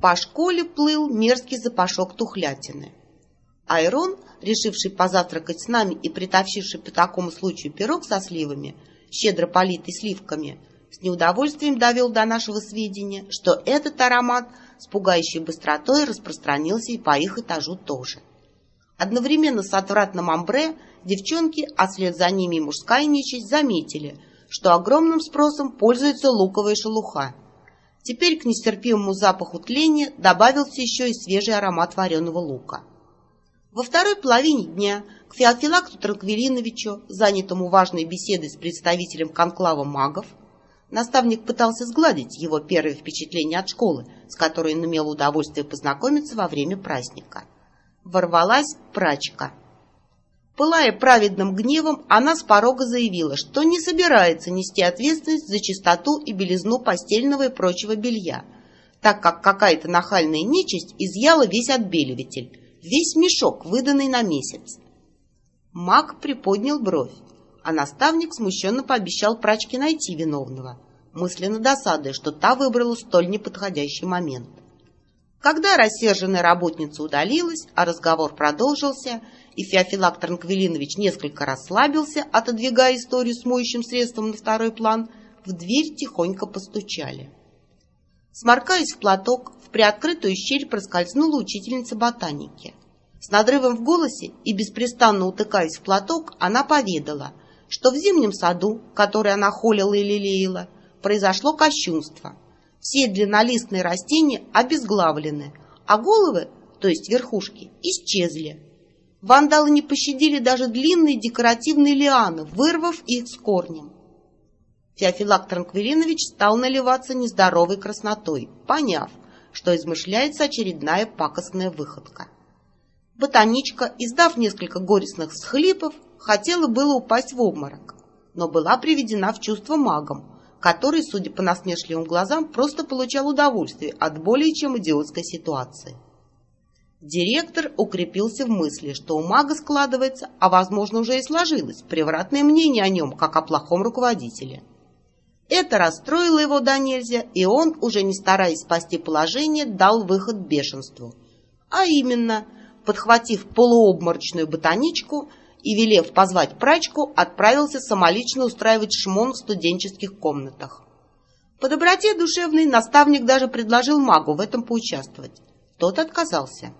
По школе плыл мерзкий запашок тухлятины. Айрон, решивший позавтракать с нами и притащивший по такому случаю пирог со сливами, щедро политый сливками, с неудовольствием довел до нашего сведения, что этот аромат с пугающей быстротой распространился и по их этажу тоже. Одновременно с отвратным амбре девчонки, а след за ними и мужская нечисть, заметили, что огромным спросом пользуется луковая шелуха. Теперь к нестерпимому запаху тления добавился еще и свежий аромат вареного лука. Во второй половине дня к Феофилакту Транквилиновичу, занятому важной беседой с представителем конклава магов, наставник пытался сгладить его первое впечатление от школы, с которой он имел удовольствие познакомиться во время праздника. Ворвалась прачка. Пылая праведным гневом, она с порога заявила, что не собирается нести ответственность за чистоту и белизну постельного и прочего белья, так как какая-то нахальная нечисть изъяла весь отбеливатель, весь мешок, выданный на месяц. Маг приподнял бровь, а наставник смущенно пообещал прачке найти виновного, мысленно досадуя, что та выбрала столь неподходящий момент. Когда рассерженная работница удалилась, а разговор продолжился, и Феофилак Транквилинович несколько расслабился, отодвигая историю с моющим средством на второй план, в дверь тихонько постучали. Сморкаясь в платок, в приоткрытую щель проскользнула учительница ботаники. С надрывом в голосе и беспрестанно утыкаясь в платок, она поведала, что в зимнем саду, который она холила и лелеяла, произошло кощунство. Все длиннолистные растения обезглавлены, а головы, то есть верхушки, исчезли. Вандалы не пощадили даже длинные декоративные лианы, вырвав их с корнем. Феофилак Транквилинович стал наливаться нездоровой краснотой, поняв, что измышляется очередная пакостная выходка. Ботаничка, издав несколько горестных схлипов, хотела было упасть в обморок, но была приведена в чувство магом, который, судя по насмешливым глазам, просто получал удовольствие от более чем идиотской ситуации. Директор укрепился в мысли, что у мага складывается, а возможно уже и сложилось, превратное мнение о нем, как о плохом руководителе. Это расстроило его до нельзя, и он, уже не стараясь спасти положение, дал выход бешенству. А именно, подхватив полуобморочную ботаничку и, велев позвать прачку, отправился самолично устраивать шмон в студенческих комнатах. По доброте душевной наставник даже предложил магу в этом поучаствовать. Тот отказался.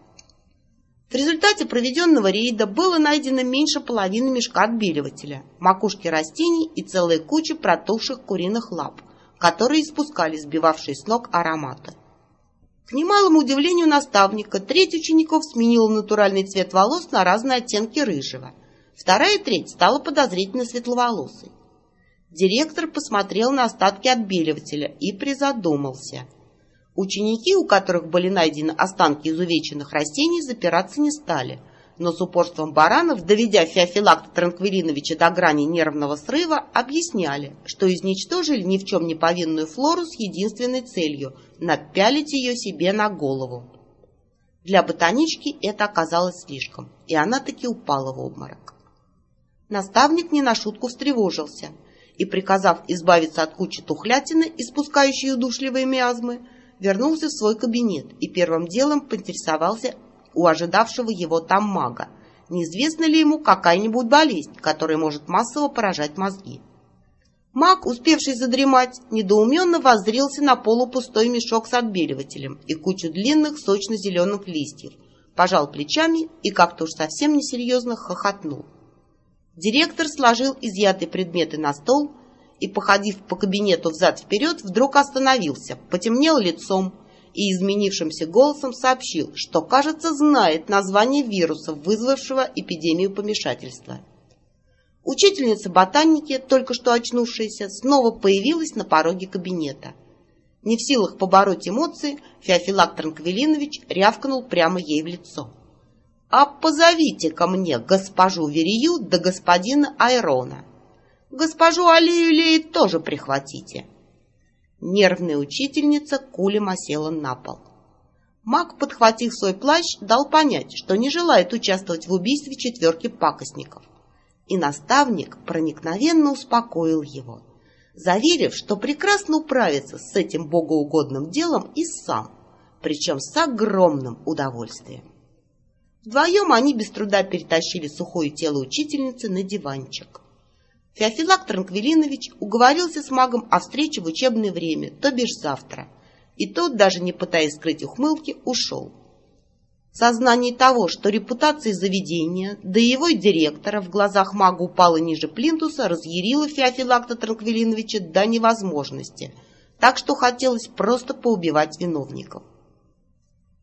В результате проведенного рейда было найдено меньше половины мешка отбеливателя, макушки растений и целая куча протухших куриных лап, которые испускали сбивавшие с ног ароматы. К немалому удивлению наставника, треть учеников сменила натуральный цвет волос на разные оттенки рыжего. Вторая треть стала подозрительно светловолосой. Директор посмотрел на остатки отбеливателя и призадумался – Ученики, у которых были найдены останки изувеченных растений, запираться не стали, но с упорством баранов, доведя Феофилакта Транквилиновича до грани нервного срыва, объясняли, что изничтожили ни в чем не повинную флору с единственной целью – напялить ее себе на голову. Для ботанички это оказалось слишком, и она таки упала в обморок. Наставник не на шутку встревожился и, приказав избавиться от кучи тухлятины, испускающей удушливые миазмы, вернулся в свой кабинет и первым делом поинтересовался у ожидавшего его там мага, неизвестна ли ему какая-нибудь болезнь, которая может массово поражать мозги. Маг, успевший задремать, недоуменно воззрился на полупустой мешок с отбеливателем и кучу длинных сочно-зеленых листьев, пожал плечами и как-то уж совсем несерьезно хохотнул. Директор сложил изъятые предметы на стол и, походив по кабинету взад-вперед, вдруг остановился, потемнел лицом и изменившимся голосом сообщил, что, кажется, знает название вируса, вызвавшего эпидемию помешательства. Учительница ботаники, только что очнувшаяся, снова появилась на пороге кабинета. Не в силах побороть эмоции, Феофилак Транквилинович рявкнул прямо ей в лицо. «А позовите ко мне госпожу Верию да господина Айрона!» Госпожу Алию Леет тоже прихватите. Нервная учительница кулем осела на пол. Маг, подхватив свой плащ, дал понять, что не желает участвовать в убийстве четверки пакостников. И наставник проникновенно успокоил его, заверив, что прекрасно управится с этим богоугодным делом и сам, причем с огромным удовольствием. Вдвоем они без труда перетащили сухое тело учительницы на диванчик. Феофилак Транквилинович уговорился с магом о встрече в учебное время, то бишь завтра, и тот, даже не пытаясь скрыть ухмылки, ушел. Сознание того, что репутация заведения, да и его директора в глазах мага упала ниже плинтуса, разъярило Феофилакта Транквилиновича до невозможности, так что хотелось просто поубивать виновников.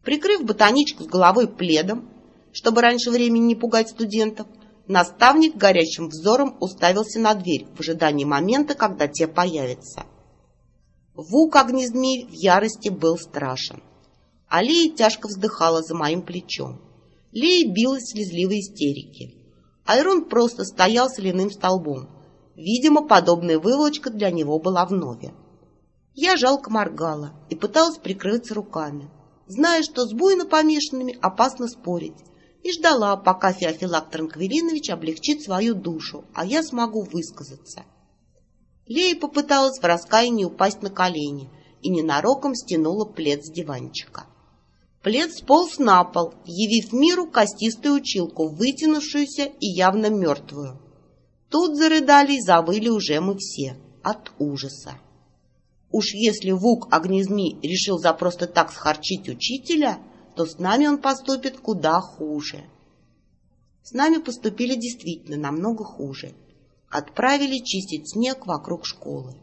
Прикрыв ботаничку с головой пледом, чтобы раньше времени не пугать студентов, наставник горячим взором уставился на дверь в ожидании момента, когда те появятся. Вук огнезмей в ярости был страшен. А Лея тяжко вздыхала за моим плечом. Лея билась в слезливой истерике. Айрон просто стоял соляным столбом. Видимо, подобная выволочка для него была вновь. Я жалко моргала и пыталась прикрыться руками, зная, что с буйно помешанными опасно спорить, и ждала, пока Феофилак Транквилинович облегчит свою душу, а я смогу высказаться. Лея попыталась в раскаянии упасть на колени и ненароком стянула плед с диванчика. Плед сполз на пол, явив миру костистую училку, вытянувшуюся и явно мертвую. Тут зарыдали и завыли уже мы все от ужаса. Уж если Вук Огнезми решил за просто так схарчить учителя, то с нами он поступит куда хуже. С нами поступили действительно намного хуже. Отправили чистить снег вокруг школы.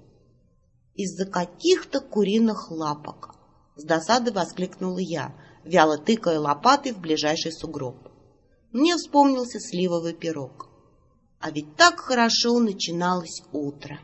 Из-за каких-то куриных лапок. С досады воскликнула я, вяло тыкая лопатой в ближайший сугроб. Мне вспомнился сливовый пирог. А ведь так хорошо начиналось утро.